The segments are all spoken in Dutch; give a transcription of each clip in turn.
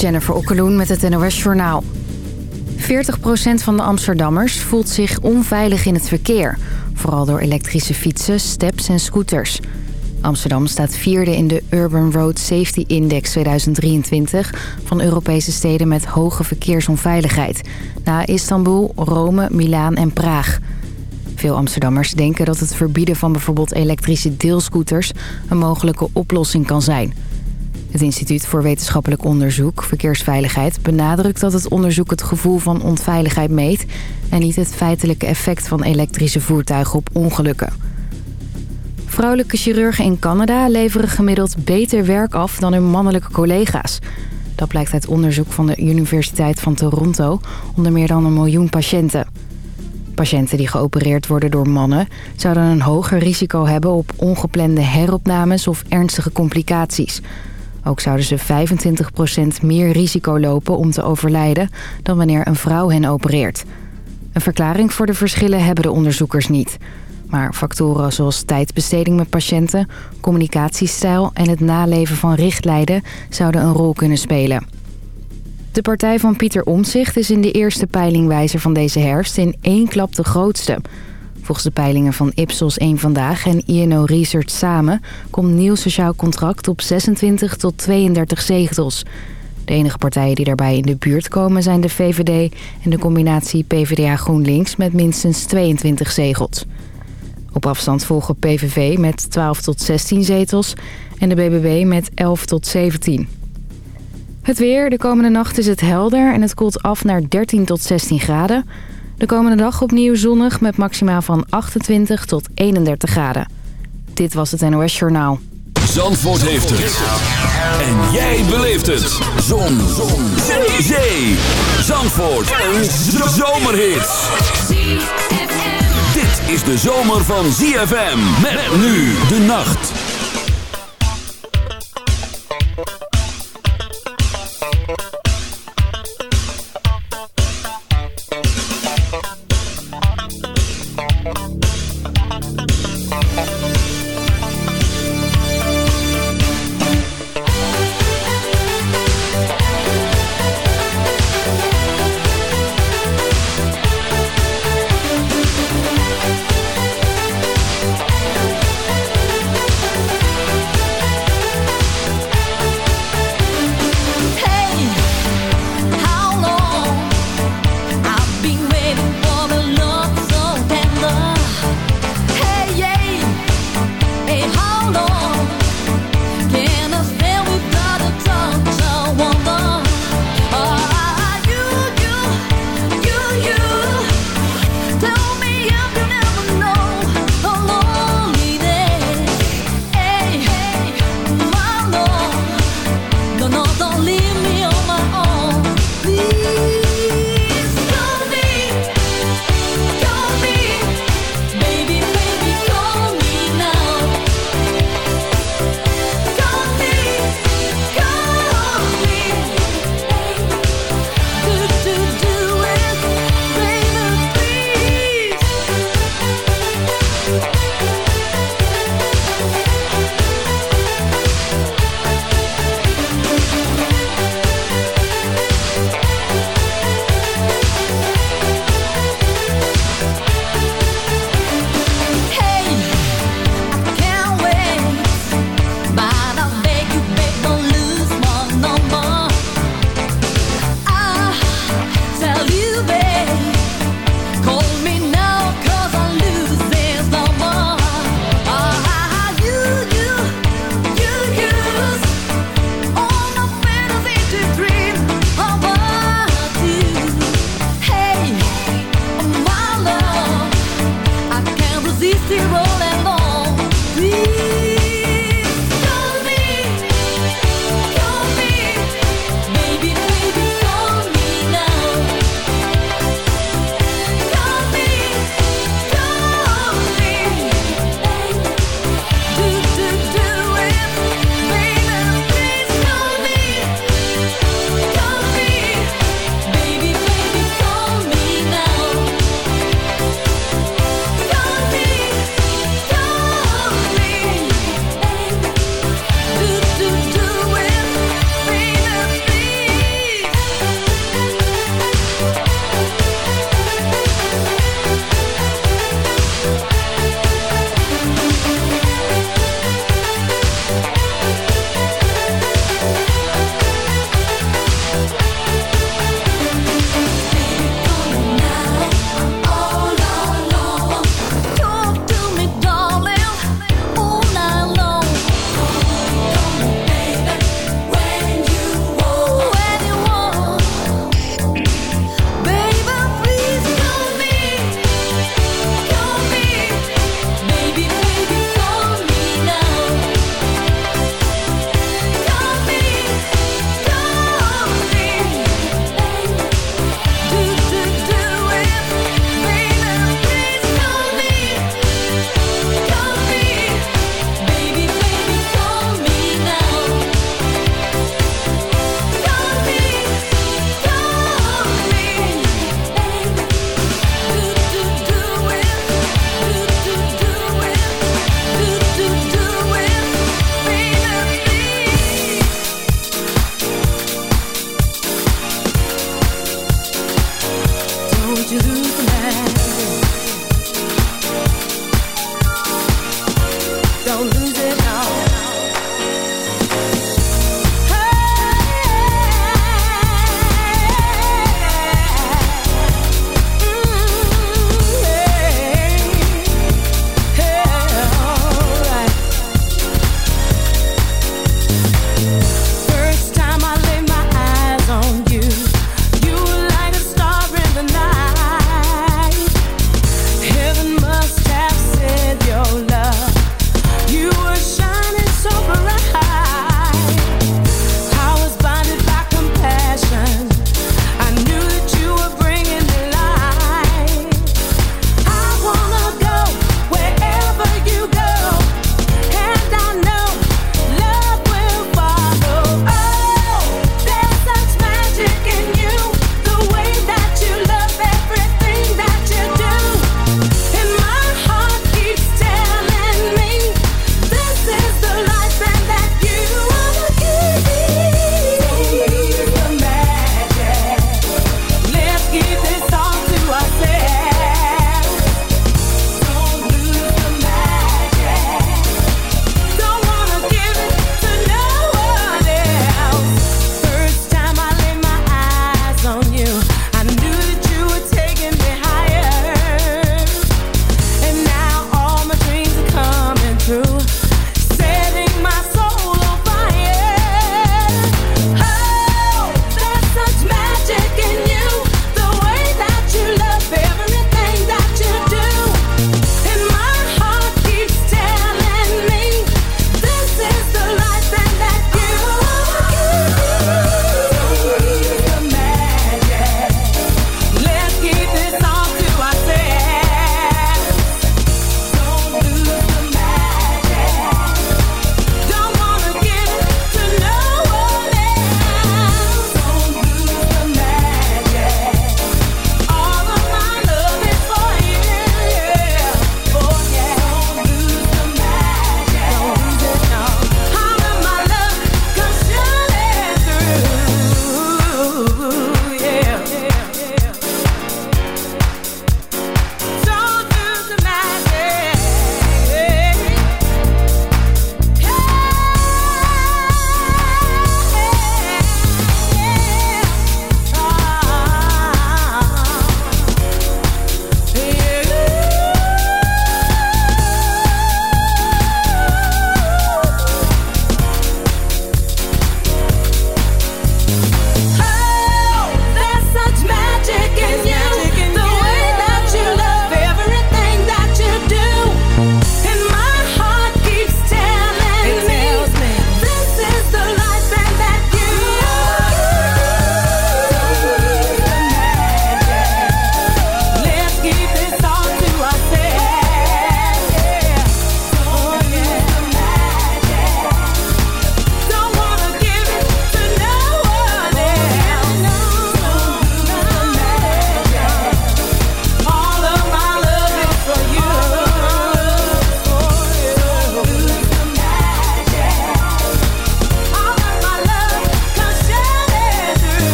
Jennifer Okkeloen met het NOS Journaal. 40% van de Amsterdammers voelt zich onveilig in het verkeer. Vooral door elektrische fietsen, steps en scooters. Amsterdam staat vierde in de Urban Road Safety Index 2023... van Europese steden met hoge verkeersonveiligheid. Na Istanbul, Rome, Milaan en Praag. Veel Amsterdammers denken dat het verbieden van bijvoorbeeld elektrische deelscooters... een mogelijke oplossing kan zijn... Het Instituut voor Wetenschappelijk Onderzoek Verkeersveiligheid benadrukt dat het onderzoek het gevoel van onveiligheid meet... en niet het feitelijke effect van elektrische voertuigen op ongelukken. Vrouwelijke chirurgen in Canada leveren gemiddeld beter werk af dan hun mannelijke collega's. Dat blijkt uit onderzoek van de Universiteit van Toronto onder meer dan een miljoen patiënten. Patiënten die geopereerd worden door mannen zouden een hoger risico hebben op ongeplande heropnames of ernstige complicaties... Ook zouden ze 25% meer risico lopen om te overlijden dan wanneer een vrouw hen opereert. Een verklaring voor de verschillen hebben de onderzoekers niet. Maar factoren zoals tijdbesteding met patiënten, communicatiestijl en het naleven van richtlijnen zouden een rol kunnen spelen. De partij van Pieter Omzicht is in de eerste peilingwijzer van deze herfst in één klap de grootste. Volgens de peilingen van Ipsos 1 Vandaag en INO Research samen... komt nieuw sociaal contract op 26 tot 32 zetels. De enige partijen die daarbij in de buurt komen zijn de VVD... en de combinatie PvdA-GroenLinks met minstens 22 zetels. Op afstand volgen PVV met 12 tot 16 zetels... en de BBB met 11 tot 17. Het weer. De komende nacht is het helder en het koelt af naar 13 tot 16 graden... De komende dag opnieuw zonnig met maximaal van 28 tot 31 graden. Dit was het NOS Journaal. Zandvoort heeft het. En jij beleeft het. Zon. Zon. Zee. Zee. Zandvoort. Een zomerhit. Dit is de zomer van ZFM. Met nu de nacht.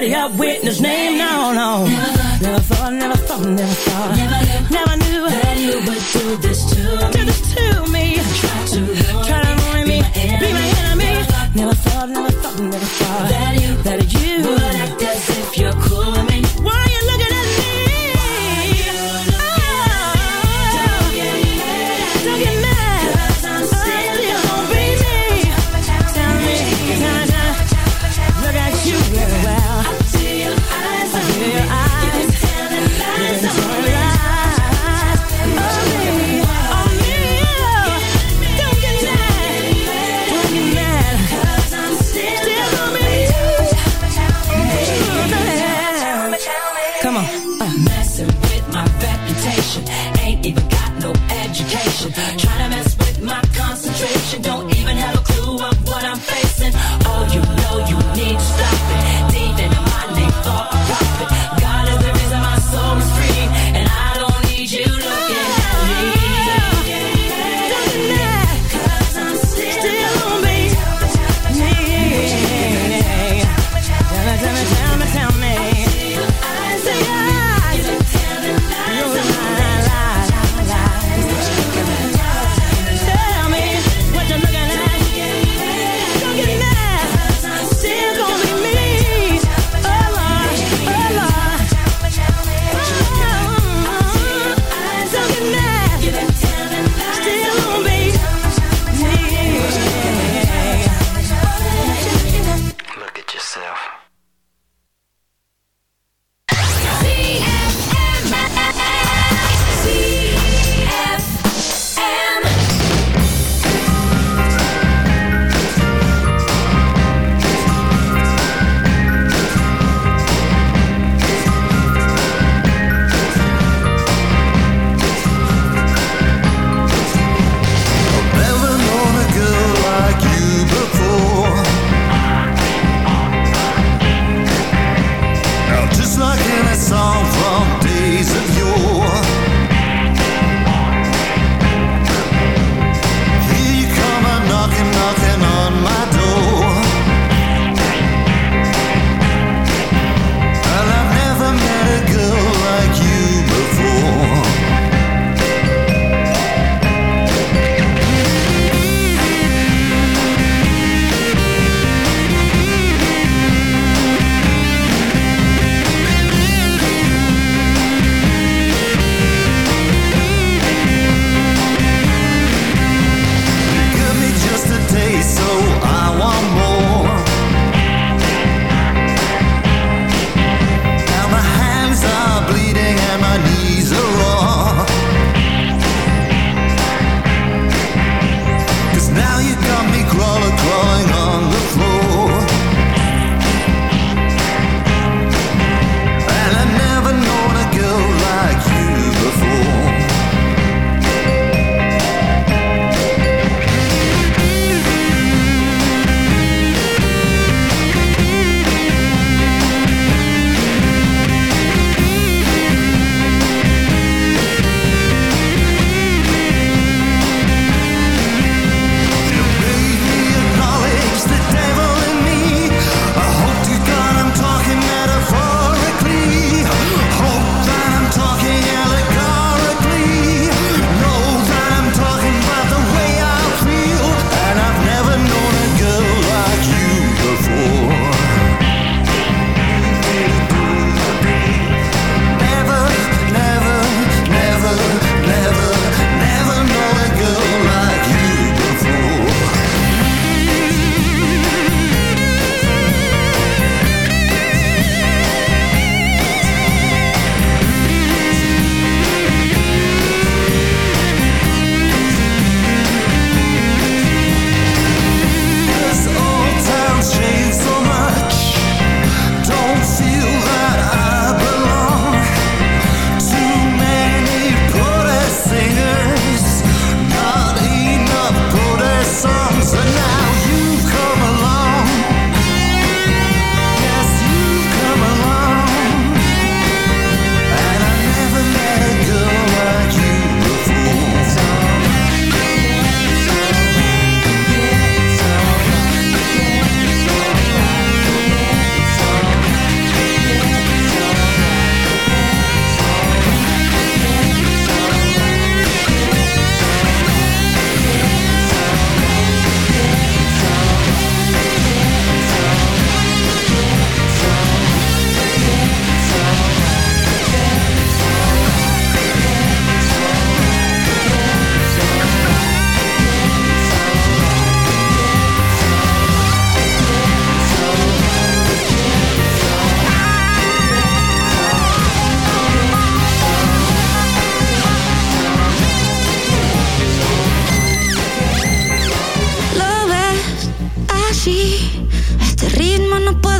dirty up with his name. No, no. Never, never thought, never thought, never thought. Never, knew, never knew that you would do this to me. Do this to me. Try to Try to ruin me, be my enemy. Never thought, never thought, never thought, never thought that you, that you would act as if you're cool.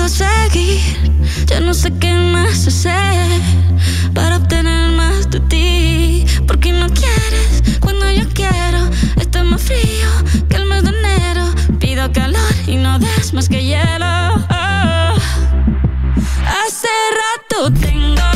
seguir, ya no sé qué más hacer para obtener más de ti. Porque no quieres cuando yo quiero, está más frío que el mes de enero. Pido calor y no des más que hielo. Oh. oh. Hace rato tengo.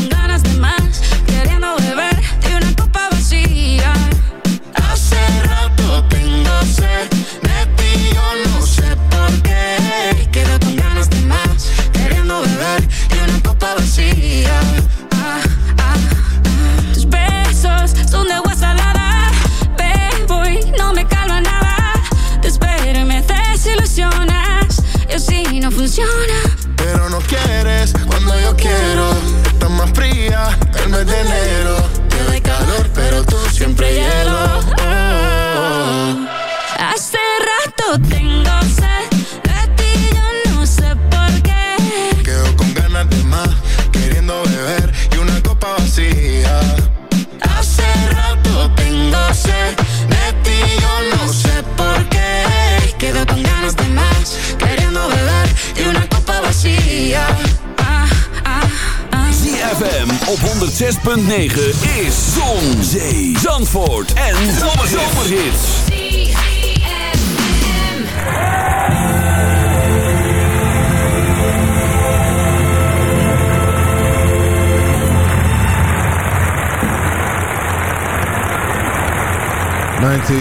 no me de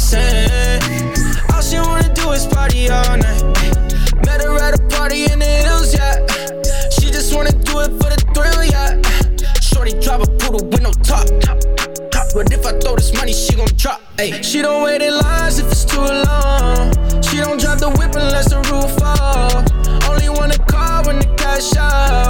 accent. All she wanna do is party all night. Met her at a party in the hills, yeah. She just wanna do it for the thrill, yeah. Shorty drive a poodle with no top. But if I throw this money, she gon' drop. Ayy. She don't wait in lines if it's too long. She don't drive the whip unless the roof fall. Only wanna call when the cash out.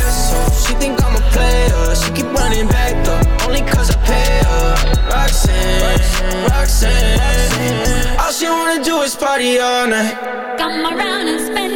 running back though, only cause I pay her. Roxanne, Roxanne, All she wanna do is party all night. Come around and spend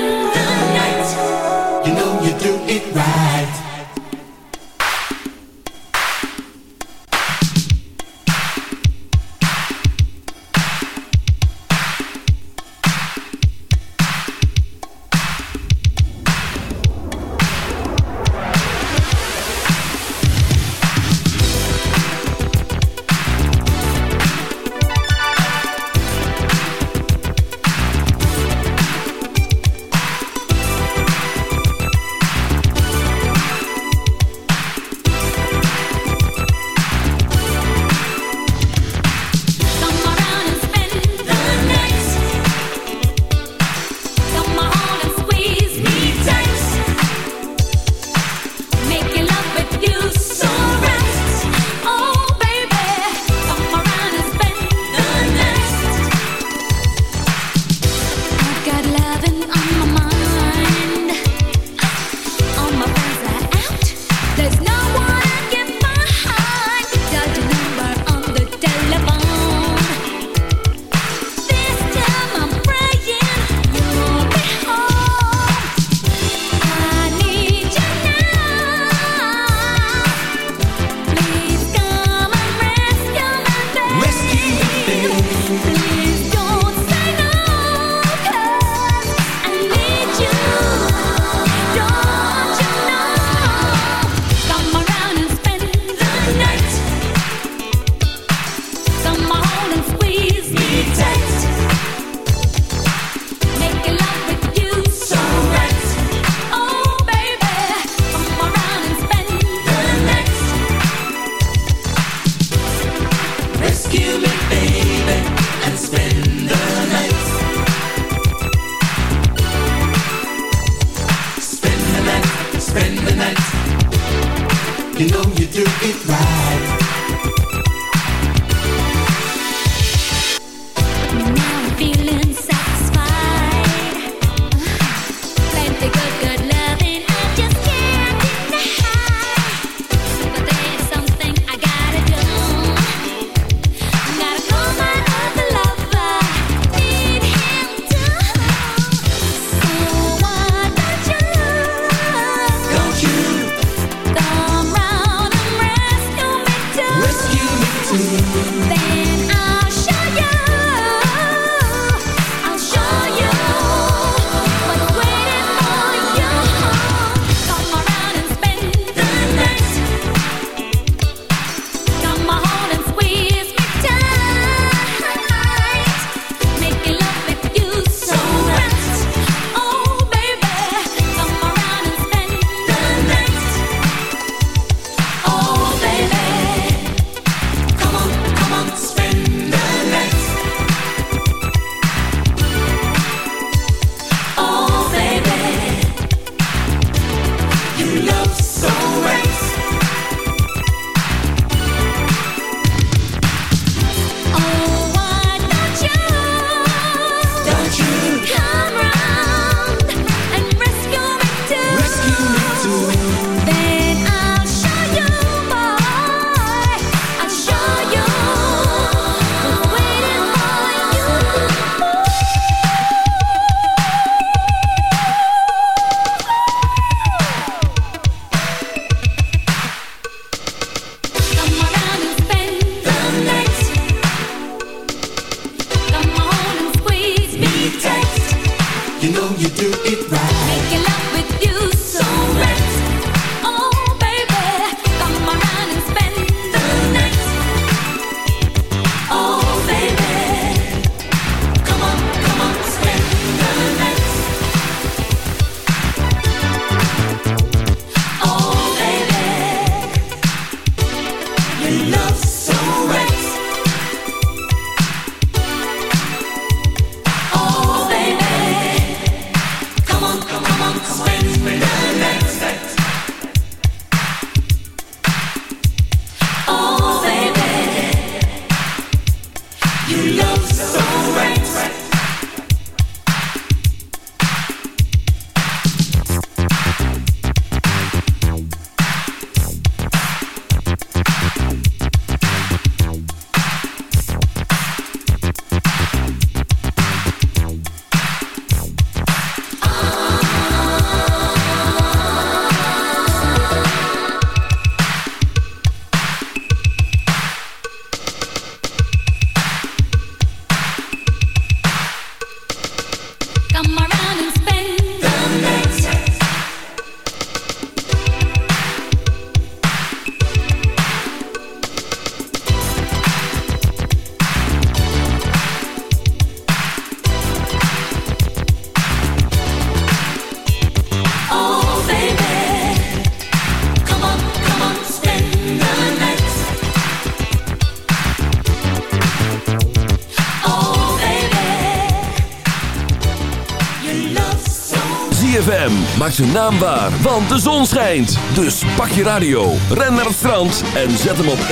Maakt zijn naam waar, want de zon schijnt. Dus pak je radio, ren naar het strand en zet hem op 106.9.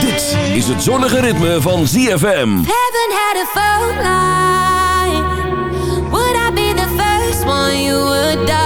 Dit is het zonnige ritme van ZFM. Had a phone. Would I be the first one you would dial?